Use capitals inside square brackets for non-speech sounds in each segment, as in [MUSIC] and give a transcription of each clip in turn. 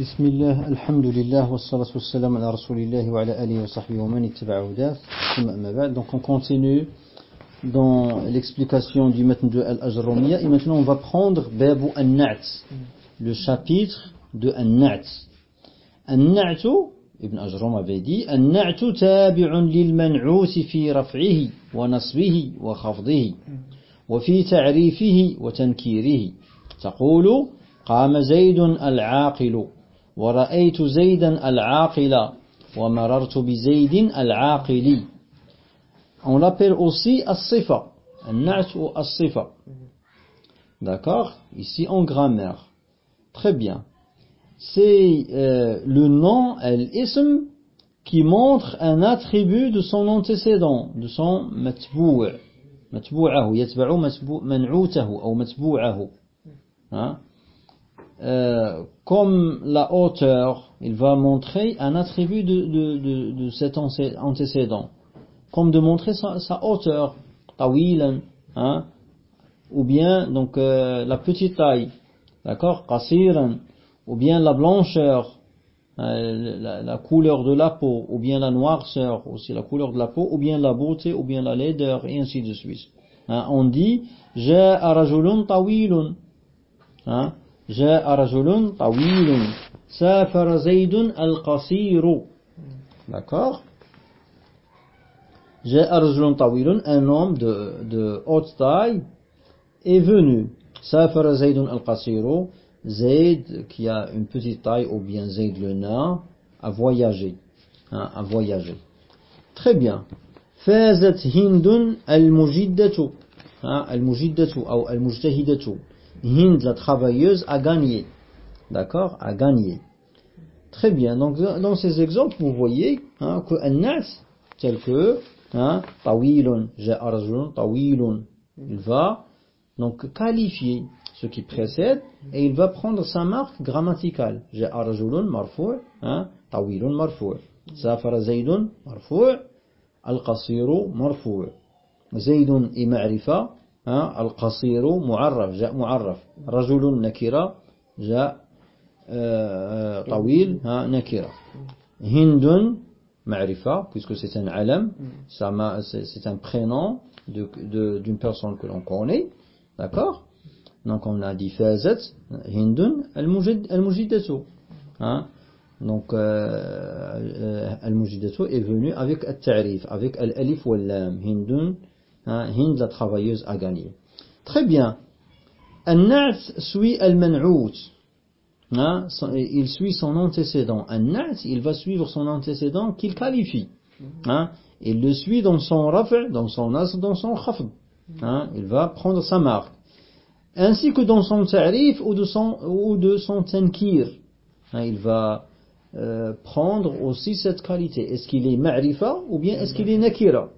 بسم الله الحمد لله والصلاة والسلام على رسول الله وعلى آله وصحبه ومن اتبع هداه ثم أما بعد donc on continue dans l'explication du matin de Al-Ajromiyya et maintenant on va prendre Babu An-Na'at le chapitre de An-Na'at An-Na'at Ibn Ajrom avait dit An-Na'at tabi'un lil man'ut fi raf'ihi wa nasbihi wa khafdihi ta'rifihi wa tankirihi تقول قام زيد العاقل ورأيت زيدا العاقل ومررت بزيد العاقل On l'appelle aussi as-sifa, an-na'at ou as-sifa. D'accord Ici en grammaire. Très bien. C'est euh, le nom, al-ism, qui montre un attribut de son antécédent, de son matbou'. Matbou'ahu, yatba'u man'outahu, ou matbou'ahu. Hein Euh, comme la hauteur, il va montrer un attribut de, cet antécédent. Comme de montrer sa, hauteur, tawilan, hein, ou bien donc euh, la petite taille, d'accord, qasiran, ou bien la blancheur, euh, la, couleur de la peau, ou bien la noirceur, aussi la couleur de la peau, ou bien la beauté, ou bien la laideur, et ainsi de suite. Hein, on dit, ja'a rajulun tawilun, hein, جاء رجل طويل سافر زيد القصير d'accord جاء رجل طويل un homme de, de haute taille est venu سافر زيد القصير Zayd qui a une petite taille ou bien Zayd le nain a voyagé hein, a voyagé très bien فازت هند المجدة المجدة أو المجتهدة Hind, la travailleuse, a gagné. D'accord? A gagné. Très bien. Donc, dans ces exemples, vous voyez hein, que un tel que hein, tawilun, ja'arjun, tawilun, il va donc qualifier ce qui précède et il va prendre sa marque grammaticale. Ja'arjulun marfu' hein, tawilun marfu' safara zaydun marfu' al-qasiru marfu' zaydun est ma'rifa القصير معرف جاء معرف رجل نكرة جاء طويل ها نكرة هند معرفة puisque c'est un alam c'est un prénom d'une personne que l'on connaît d'accord donc on a dit fazat hindun al-mujidatu hein donc al-mujidatu est venu avec al-ta'rif avec al-alif wal-lam hindun Hein, Hind, la travailleuse, a gagné. Très bien. An-Na'at suit al-Man'out. Hein, il suit son antécédent. An-Na'at, il va suivre son antécédent qu'il qualifie. Hein, il le suit dans son raf', dans son as, dans son khafd. Hein, il va prendre sa marque. Ainsi que dans son ta'rif ou de son, ou de son tankir. Hein, il va euh, prendre aussi cette qualité. Est-ce qu'il est ma'rifa ou bien est-ce qu'il est nakira?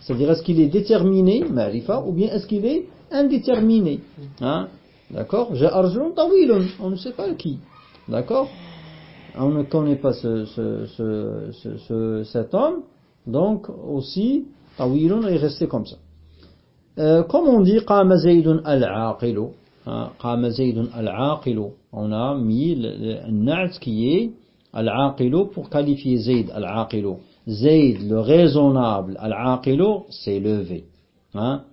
C'est-à-dire, est-ce qu'il est déterminé, marifa, ou bien est-ce qu'il est indéterminé hein? D'accord? J'ai on ne sait pas qui. D'accord? On ne connaît pas ce, ce, ce, ce, cet homme, donc aussi, tawilun est resté comme ça. Euh, comme on dit, qama zaydun al-aqilu, hein, qama zaydun al-aqilu, on a mis le, le, qui est al-aqilu pour qualifier Zayd al-aqilu. Zayd, le raisonnable, al-aqilu, c'est levé. Hein?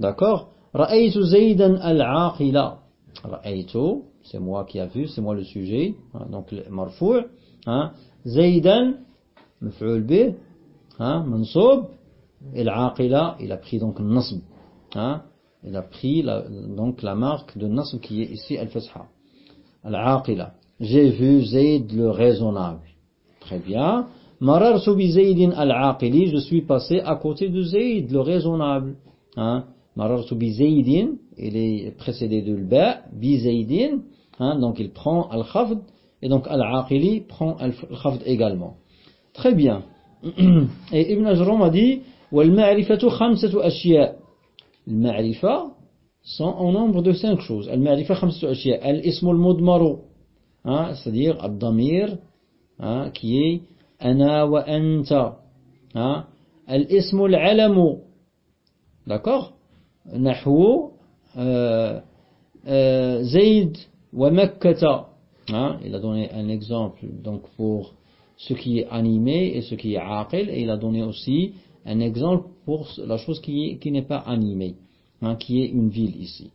D'accord? Ra'aytu Zaydan al-aqila. Ra'aytu, c'est moi qui a vu, c'est moi le sujet. Hein? Donc, marfou'. Hein? Zaydan, maf'ul bih, hein? mansoub. Et l'aqila, il a pris donc nasb. Il a pris donc la marque de nasb qui est ici al-fasha. Al-aqila. J'ai vu Zayd le raisonnable. Très bien. Marartu bi Zaydin al-aqili, je suis passé à côté de Zayd, le raisonnable. Hein? Marartu bi Zaydin, il est précédé de l'ba, bi Zaydin, hein? donc il prend al-khafd, et donc al-aqili prend al-khafd également. Très bien. [CLEARS THROAT] Et Ibn Ajram a dit, وَالْمَعْرِفَةُ خَمْسَةُ أَشْيَاء المعرفة sont en nombre de cinq choses. المعرفة خمسة أشياء. الاسم المضمر, hein? c'est-à-dire al-damir, hein? qui est أنا وأنت ها الاسم العلم d'accord نحو زيد ومكة Hein, il a donné un exemple donc pour ce qui est animé et ce qui est aqil, et il a donné aussi un exemple pour la chose qui, qui n'est pas animée, hein, qui est une ville ici.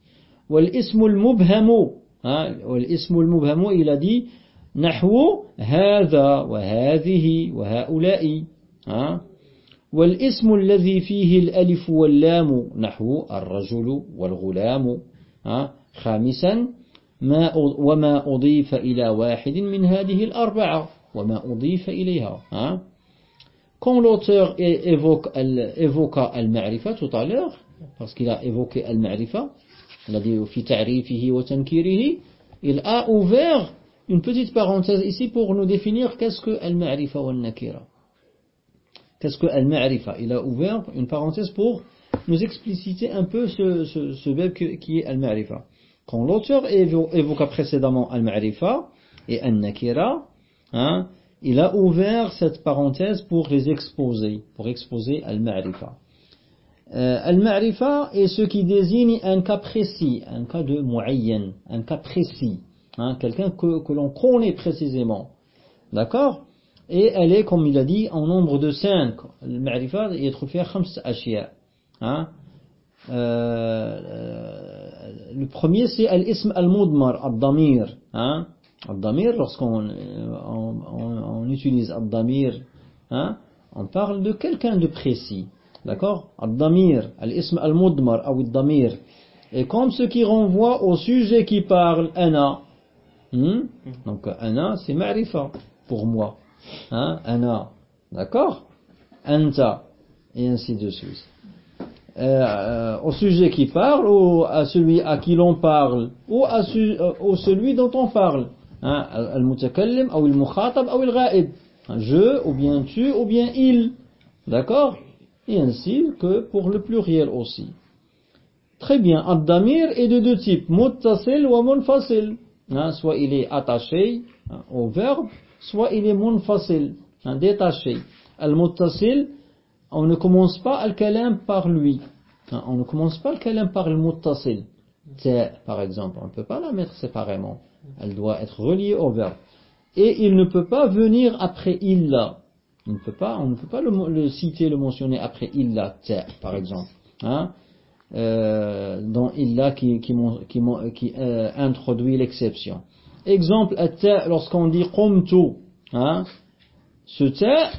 والاسم المبهم والاسم المبهم il a dit نحو هذا وهذه وهؤلاء ها؟ والاسم الذي فيه الألف واللام نحو الرجل والغلام ها؟ خامسا ما وما أضيف إلى واحد من هذه الأربعة وما أضيف إليها ها؟ Quand l'auteur évoque évoqua المعرفة tout باسكو لا ايفوكي المعرفة الذي في تعريفه وتنكيره il a ouvert une petite parenthèse ici pour nous définir qu'est-ce que al-ma'rifa wa nakira. Qu'est-ce que al-ma'rifa? Il a ouvert une parenthèse pour nous expliciter un peu ce, ce, ce verbe qui est al-ma'rifa. Quand l'auteur évoqua précédemment al-ma'rifa et al-nakira, hein, il a ouvert cette parenthèse pour les exposer, pour exposer al-ma'rifa. Euh, al-ma'rifa est ce qui désigne un cas précis, un cas de mu'ayyan, un cas précis, hein, quelqu'un que, que l'on connaît précisément. D'accord Et elle est, comme il a dit, en nombre de cinq. Al-ma'rifa يدخل khams ashya. Hein euh, le premier c'est al-ism al-mudmar, al-damir. Hein Al-damir, lorsqu'on on, on, on, utilise al-damir, hein, on parle de quelqu'un de précis. D'accord Al-damir, al-ism al-mudmar ou al-damir. Et comme ce qui renvoie au sujet qui parle, ana. Hmm? Donc ana, c'est ma'rifa pour moi. Hein? Ana. D'accord Anta. Et ainsi de suite. Euh, au sujet qui parle, ou à celui à qui l'on parle, ou à euh, au celui dont on parle. Al-mutakallim, ou al-mukhatab, ou al-ghaib. Je, ou bien tu, ou bien il. D'accord Et ainsi que pour le pluriel aussi. Très bien. Ad-damir est de deux types. Muttasil ou munfasil. Soit il est attaché au verbe, soit il est munfasil, détaché. Al-muttasil, on ne commence pas al-kalam par lui. On ne commence pas le kalam par le muttasil. Par exemple, on ne peut pas la mettre séparément. Elle doit être reliée au verbe. Et il ne peut pas venir après illa. On ne peut pas, on ne peut pas le, citer, le mentionner après illa, par exemple. Hein? Euh, dans illa qui, qui, qui, euh, introduit l'exception. Exemple, lorsqu'on dit qumtu, hein? ce ta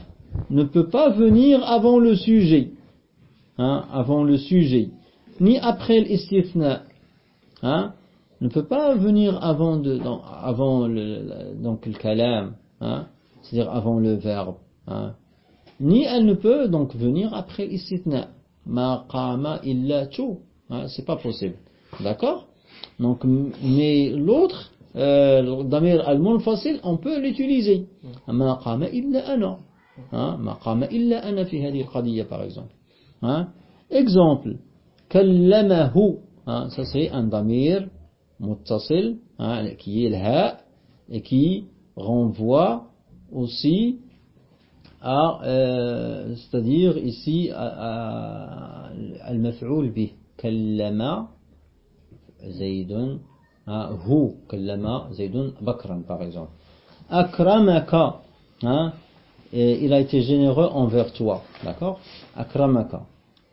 ne peut pas venir avant le sujet, hein? avant le sujet, ni après l'istithna. Hein? ne peut pas venir avant, de, dans, avant le, donc le kalam, hein, c'est-à-dire avant le verbe. Hein. Ni elle ne peut donc venir après l'istitna. Ma qama illa tu. Hein, c'est pas possible. D'accord? Donc, mais l'autre, euh, damir al-munfasil, on peut l'utiliser. Ma qama illa ana. Hein, ma qama illa ana fi hadi al-qadiyya par exemple. Hein. Exemple, kallamahu. Hein, ça c'est un damir muttasil, hein, qui est le ha, et qui renvoie aussi à, euh, c'est-à-dire ici, à, al-maf'oul bih, kallama zaydun, hu, kallama zaydun bakran, par exemple. Akramaka, hein, il a été généreux envers toi, d'accord? Akramaka.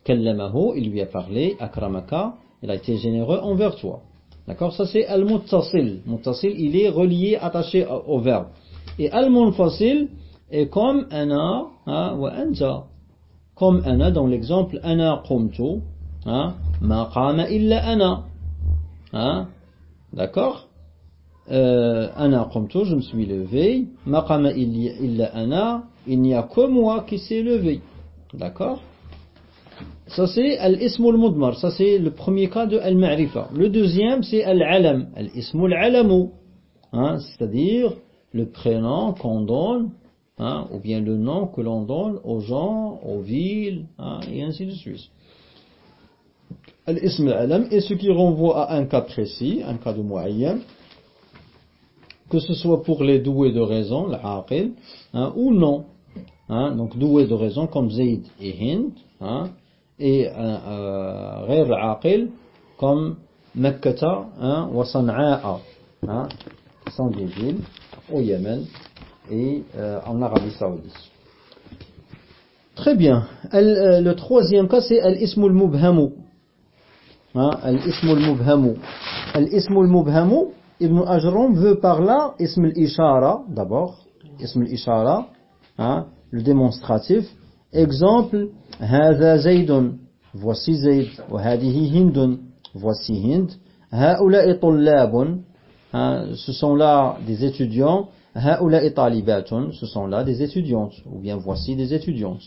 Kallamahu, il lui a parlé, akramaka, il a été généreux envers toi. D'accord? Ça c'est al-muttasil. Muttasil, il est relié, attaché au verbe. Et al-munfasil est comme ana hein, wa anta. Comme ana dans l'exemple ana qumtu. Hein, ma qama illa ana. Hein, D'accord? Euh, Ana qumtu, je me suis levé. Ma qama illa ana. Il n'y a que moi qui s'est levé. D'accord? Ça c'est al-ism al-mudmar, ça c'est le premier cas de al-ma'rifa. Le deuxième c'est al-alam, al-ism al-alamu, hein, c'est-à-dire le prénom qu'on donne, hein, ou bien le nom que l'on donne aux gens, aux villes, hein, et ainsi de suite. Al-ism al-alam est ce qui renvoie à un cas précis, un cas de mu'ayyan, que ce soit pour les doués de raison, l'aqil, hein, ou non. Hein, donc doués de raison comme Zayd et Hind, hein, et غير العاقل comme Makkata hein, wa San'a'a. Hein. sont des villes au Yémen et euh, en Arabie Saoudite. Très bien. Euh, le, troisième cas, c'est Al-Ismul Mubhamu. Hein, Al-Ismul Mubhamu. Al-Ismul Mubhamu, Ibn Ajram veut par là Ismul Ishara d'abord. Ism al-Ishara, hein, le démonstratif. Exemple, Hada Zaydun. Voici Zayd. Hadihi Hindun. Voici Hind. Haoula et hein, Ce sont là des étudiants ce sont là des étudiantes, ou bien voici des étudiantes.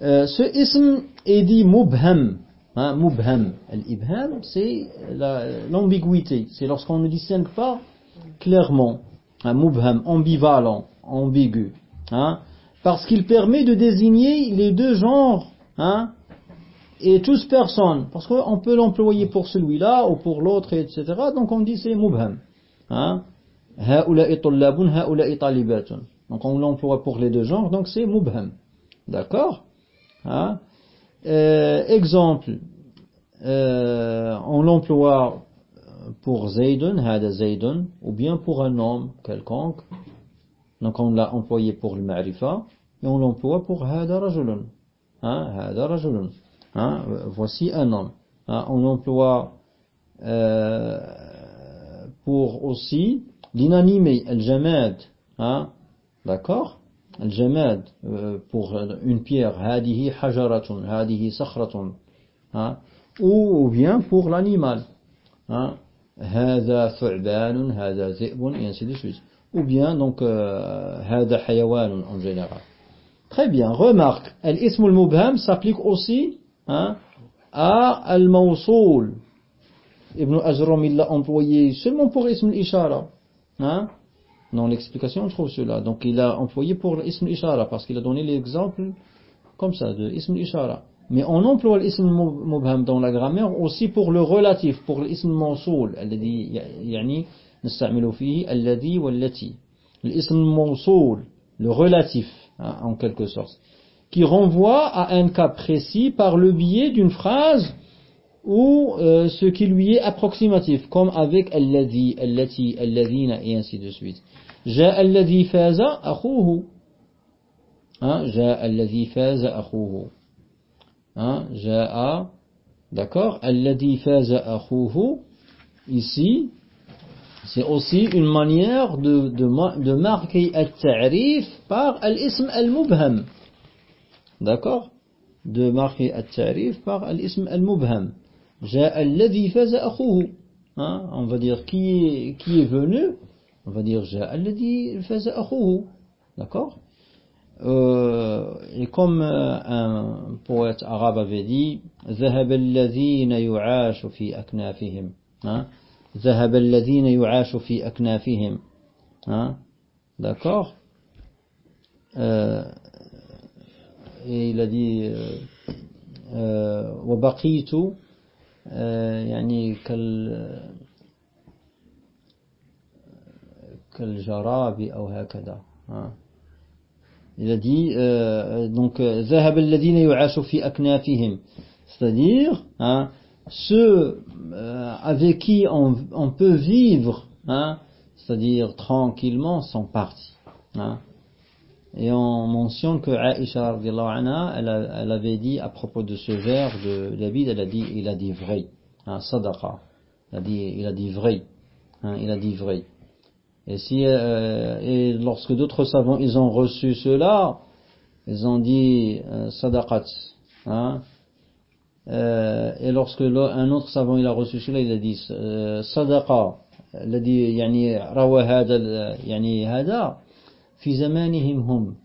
Euh, ce ism est dit mubham. Hein, mubham. L'ibham, c'est euh, l'ambiguïté. C'est lorsqu'on ne distingue pas clairement. Hein, mubham, ambivalent, ambigu. Hein. Parce qu'il permet de désigner les deux genres hein, et tous personnes. Parce qu'on peut l'employer pour celui-là ou pour l'autre, etc. Donc on dit c'est mubham. Hein. Donc on l'emploie pour les deux genres, donc c'est mubham. D'accord? Hein? Euh, exemple, euh, on l'emploie pour Zaydun, hada ou bien pour un homme quelconque. Donc on l'a employé pour le ma'rifa, et on l'emploie pour hada rajulun. Hein? Hein, voici un homme. On l'emploie euh, pour aussi l'inanimé, al-jamad. Hein, D'accord الجماد pour une pierre هذه حجرة هذه صخرة ou bien pour l'animal هذا ثعبان هذا ذئب et ainsi de suite ou bien donc هذا حيوان en général très bien remarque الاسم المبهم s'applique aussi hein, à al-mawsoul Ibn Ajram il l'a employé seulement pour ism al-ishara hein Dans l'explication, on trouve cela. Donc il a employé pour l'ism ishara, parce qu'il a donné l'exemple comme ça, de ism ishara. Mais on emploie l'ism mubham dans la grammaire aussi pour le relatif, pour l'ism mawsoul, الذي يعني نستعمل فيه الذي والتي. L'ism mawsoul, le relatif, hein, en quelque sorte, qui renvoie à un cas précis par le biais d'une phrase ou euh, ce qui lui est approximatif, comme avec alladhi, allati, alladhina, et ainsi de suite. Ja alladhi faza akhuhu. Hein, ja alladhi faza akhuhu. Hein, ja'a, d'accord, alladhi faza akhuhu, ici, c'est aussi une manière de, de, de marquer al-ta'rif par al-ism al-mubham. D'accord? De marquer al-ta'rif par al-ism al-mubham. جاء الذي فاز أخوه on va dire qui est, qui est venu on va dire جاء الذي فاز أخوه d'accord euh, et comme euh, un poète arabe avait dit ذهب الذين يعاش في أكنافهم ذهب الذين يعاش في أكنافهم d'accord euh, et il a dit euh, euh, وبقيت يعني كال كالجراب أو هكذا il a dit euh, donc ذهب الذين يعاش في أكنافهم c'est-à-dire hein, ceux euh, avec qui on, on peut vivre hein, c'est-à-dire tranquillement sont partis hein. Et on mentionne que Aisha elle, avait dit à propos de ce verre de David, elle a dit, il a dit vrai, hein, sadaqa. Il a dit, il a dit vrai, hein, il a dit vrai. Et si, euh, et lorsque d'autres savants, ils ont reçu cela, ils ont dit euh, sadaqat. Hein, euh, et lorsque un autre savant il a reçu cela, il a dit euh, sadaqa. Il a dit, yani, rawa hada, hada. في زمانهم هم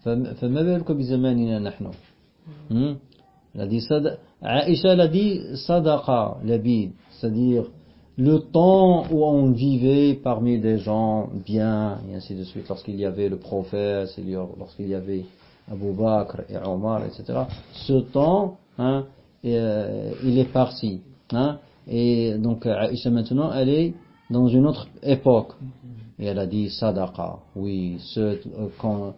فما بالك بزماننا نحن الذي صدق عائشة الذي صدق لبيد c'est-à-dire le temps où on vivait parmi des gens bien, et ainsi de suite, lorsqu'il y avait le prophète, lorsqu'il y avait Abu Bakr et Omar, etc. Ce temps, hein, euh, il est parti. Hein, et donc Aïcha maintenant, elle est dans une autre époque. Et elle a dit Sadaqa. Oui, ceux euh, quand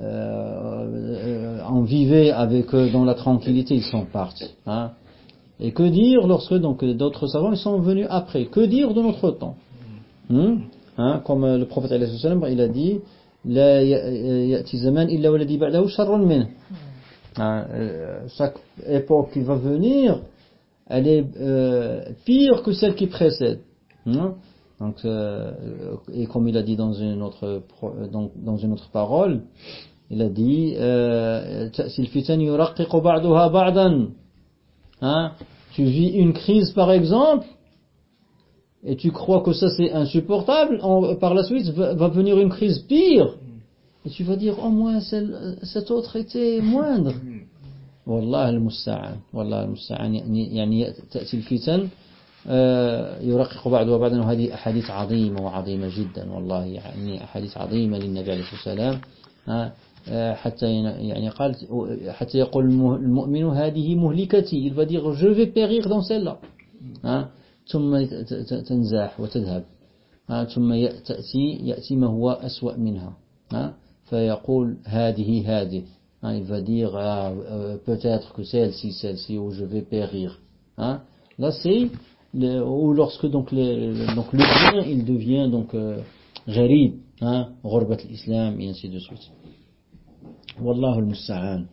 euh, euh, on vivait avec eux dans la tranquillité, ils sont partis. Hein. Et que dire lorsque donc d'autres savants ils sont venus après Que dire de notre temps hmm? hein, comme le prophète il a dit لا يأتي زمان إلا والذي بعده شر منه hein, euh, chaque époque qui va venir elle est euh, pire que celle qui précède hein. donc euh, et comme il a dit dans une autre dans, dans une autre parole il a dit تأتي الفتن يرقق بعضها بعضا hein, tu vis une crise par exemple et tu crois que ça c'est insupportable, par la suite va, venir une crise pire. Et tu vas dire, oh moins cette autre était moindre. والله المستعان والله المستعان يعني يعني تأتي الفتن يرقق بعضها بعضا وهذه أحاديث عظيمة وعظيمة جدا والله يعني أحاديث عظيمة للنبي عليه الصلاة والسلام. حتى يعني قال حتى يقول المؤمن هذه مهلكتي il va dire je vais périr dans celle-là. ثم تنزاح وتذهب. ثم تأتي يأتي ما هو أسوأ منها. فيقول هذه هذه. il va dire peut-être que celle-ci, celle-ci où je vais périr. Là c'est ou lorsque donc, les, donc le bien il devient donc euh, jarib, hein, ghurbat l'islam et ainsi de suite. Wallahu al-musta'an.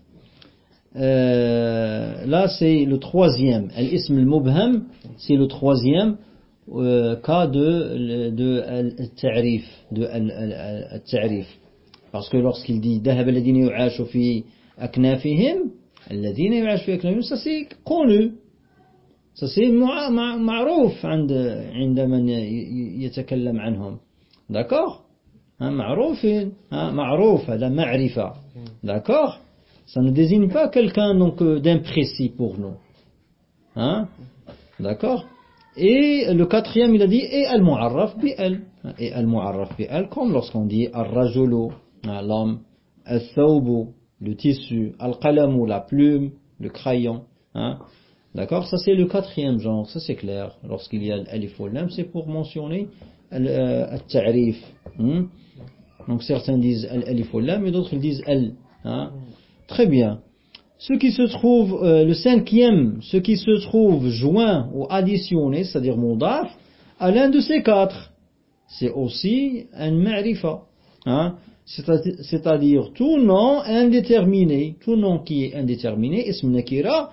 Euh, là, c'est le troisième. Al-ism al-mubham, c'est le troisième euh, cas de, de al-ta'rif, de al-ta'rif. Parce que lorsqu'il dit ذهب الذين يعاش في أكنافهم الذين يعاش في أكنافهم ça c'est connu ça c'est معروف عند عند من يتكلم عنهم d'accord معروف معروف هذا معرفة d'accord ça ne désigne pas quelqu'un donc euh, d'imprécis pour nous. Hein D'accord Et le quatrième, il a dit et al-mu'arraf bi al. Et al-mu'arraf bi al, comme lorsqu'on dit al-rajulu, hein, l'homme, al-thawbu, le tissu, al-qalamu, la plume, le crayon. Hein D'accord? Ça c'est le quatrième genre, ça c'est clair. Lorsqu'il y a l'alif c'est pour mentionner al-ta'rif. Hein? Donc certains disent al-alif et d'autres disent al. Hein? Très bien. Ce qui se trouve, euh, le cinquième, ce qui se trouve joint ou additionné, c'est-à-dire mudaf, à l'un de ces quatre, c'est aussi un ma'rifa. Hein? C'est-à-dire tout nom indéterminé, tout nom qui est indéterminé, ism nakira,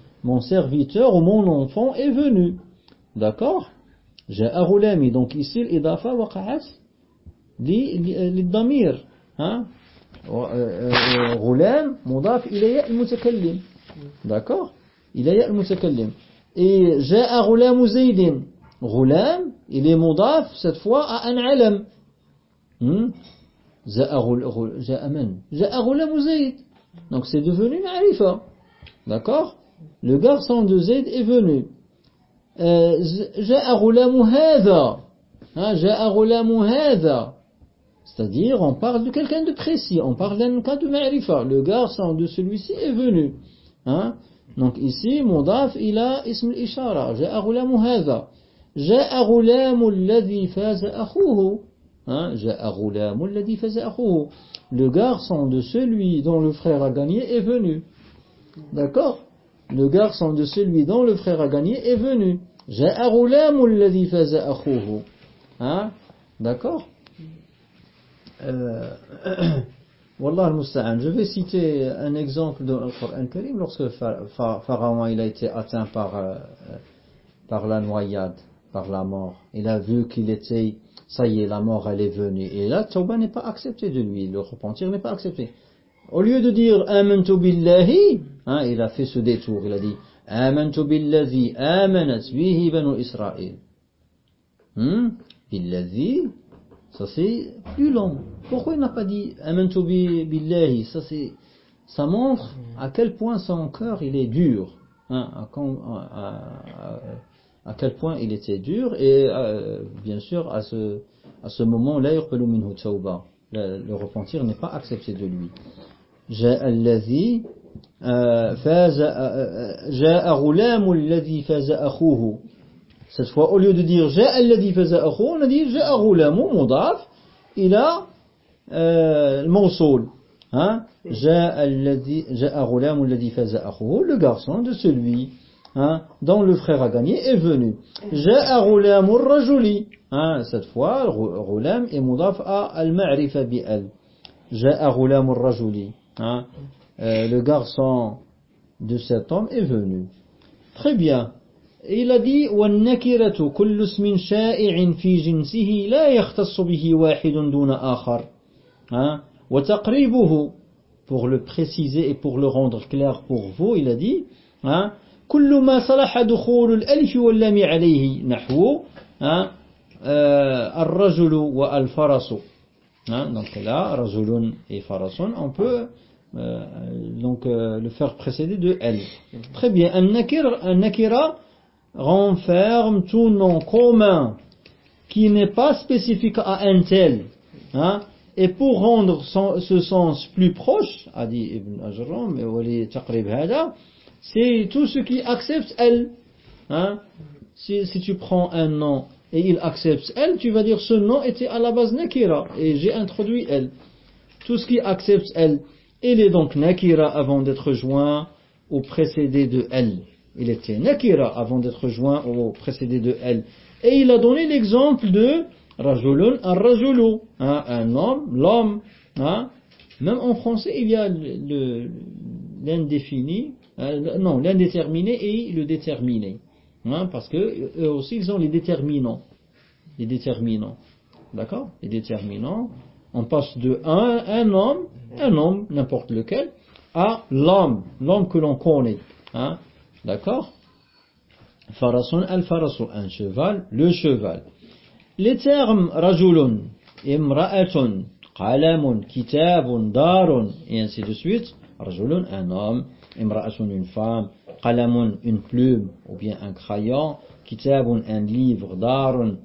mon serviteur ou mon enfant est venu. D'accord? J'ai roulami. Donc ici, l'idafa waqa'at l'idamir. Hein? Euh, euh, euh, Roulam, mudaf, ilayya al-mutakallim. D'accord? Ilayya al-mutakallim. Et j'ai roulamu zaydin. Roulam, il est mudaf cette fois à un alam. Hmm? Donc c'est devenu marifa. D'accord? Le garçon de Zayd est venu. Euh, hein, C'est-à-dire, on parle de quelqu'un de précis, on parle d'un cas de ma'rifa. Le garçon de celui-ci est venu. Hein? Donc ici, Mudaf, il a ism al-ishara. Ja'a ghulamu hadha. Ja'a ghulamu alladhi faza akhuhu. Hein, Ja'a ghulamu alladhi faza akhuhu. Le garçon de celui dont le frère a gagné est venu. D'accord? Le garçon de celui dont le frère a gagné est venu. Ja'a ghulamu alladhi faza akhuhu. Hein? D'accord? Euh, [CLEARS THROAT] Wallah al-Musta'an. Je vais citer un exemple dans le Coran Karim lorsque Pharaon il a été atteint par, euh, par la noyade, par la mort. Il a vu qu'il était, ça y est, la mort elle est venue. Et là, Tauba n'est pas accepté de lui, le repentir n'est pas accepté. Au lieu de dire Amantu billahi, hein, il a fait ce détour, il a dit Amantu billahi amanat bihi banu Israël. Hmm? Billahi, ça c'est plus long. Pourquoi il n'a pas dit Amantu billahi Ça c'est ça montre à quel point son cœur il est dur. Hein, à, quel point il était dur et euh, bien sûr à ce, à ce moment là le repentir n'est pas accepté de lui جاء الذي فاز جاء غلام الذي فاز أخوه cette fois au lieu de dire جاء الذي فاز أخوه on a dit جاء غلام مضاف إلى الموصول hein جاء الذي جاء غلام الذي فاز أخوه le garçon de celui hein, dont le frère a gagné est venu. Ja'a ghulamur rajuli. Hein, cette fois, ghulam est mudaf à al-ma'rifa bi al. Ja'a ghulamur rajuli. Hein, euh, le garçon de cet homme est venu. Très bien. Il a dit والنكرة كل اسم شائع في جنسه لا يختص به واحد دون آخر. Hein, وتقريبه pour le préciser et pour le rendre clair pour vous, il a dit hein, كل ما صلح دخول الألف واللام عليه نحو الرجل والفرس Hein, donc là, Razulun et Farasun, on peut euh, donc euh, le faire précéder de elle. Très bien. Un nakira, renferme tout nom commun qui n'est pas spécifique à un tel. Hein. Et pour rendre ce sens plus proche, a dit Ibn Ajram, c'est tout ce qui accepte elle. Hein. Si, si tu prends un nom et il accepte elle, tu vas dire ce nom était à la base nakira et j'ai introduit elle. Tout ce qui accepte elle, il est donc nakira avant d'être joint au précédé de elle. Il était nakira avant d'être joint au précédé de elle. Et il a donné l'exemple de rajulun un rajulu, hein, un homme, l'homme. Hein. Même en français, il y a l'indéfini euh, non, l'indéterminé et le déterminé. Hein, parce que eux aussi, ils ont les déterminants. Les déterminants. D'accord? Les déterminants. On passe de un, un homme, un homme, n'importe lequel, à l'homme, l'homme que l'on connaît. Hein, D'accord? Farasun al-farasu, un cheval, le cheval. Les termes rajulun, imra'atun, qalamun, kitabun, darun, et ainsi de suite. Rajulun, un homme, imra'atun une femme, qalamun une plume ou bien un crayon, kitabun un livre, darun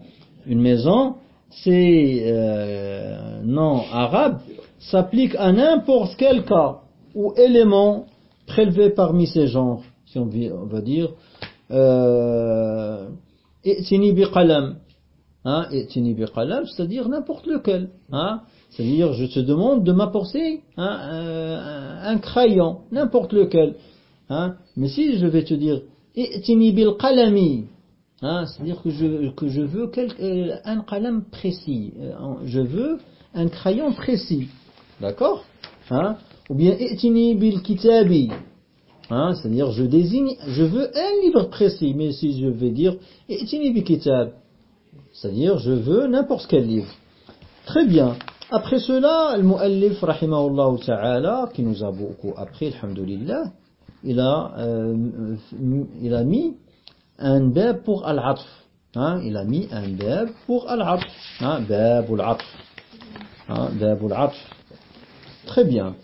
une maison, ces euh, noms arabes s'appliquent à n'importe quel cas ou élément prélevé parmi ces genres, si on veut dire, euh, bi qalam, hein, bi qalam, c'est-à-dire n'importe lequel, hein, c'est-à-dire, je te demande de m'apporter un, un, crayon, n'importe lequel. Hein. Mais si je vais te dire, bil qalami, hein, c'est-à-dire que je, que je veux euh, un qalam précis. Euh, je veux un crayon précis. D'accord? Hein? Ou bien, bil kitabi. C'est-à-dire, je désigne, je veux un livre précis. Mais si je vais dire, bil kitab, c'est-à-dire, je veux n'importe quel livre. Très bien. Après cela, le muallif rahimahullah ta'ala, qui nous a beaucoup appris, alhamdulillah, il a, euh, il a mis un bab pour al-atf. Il a mis un bab pour al-atf. Bab al-atf. Hein, bab al-atf. Très bien.